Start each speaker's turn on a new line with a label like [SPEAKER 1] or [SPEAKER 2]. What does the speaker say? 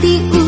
[SPEAKER 1] hati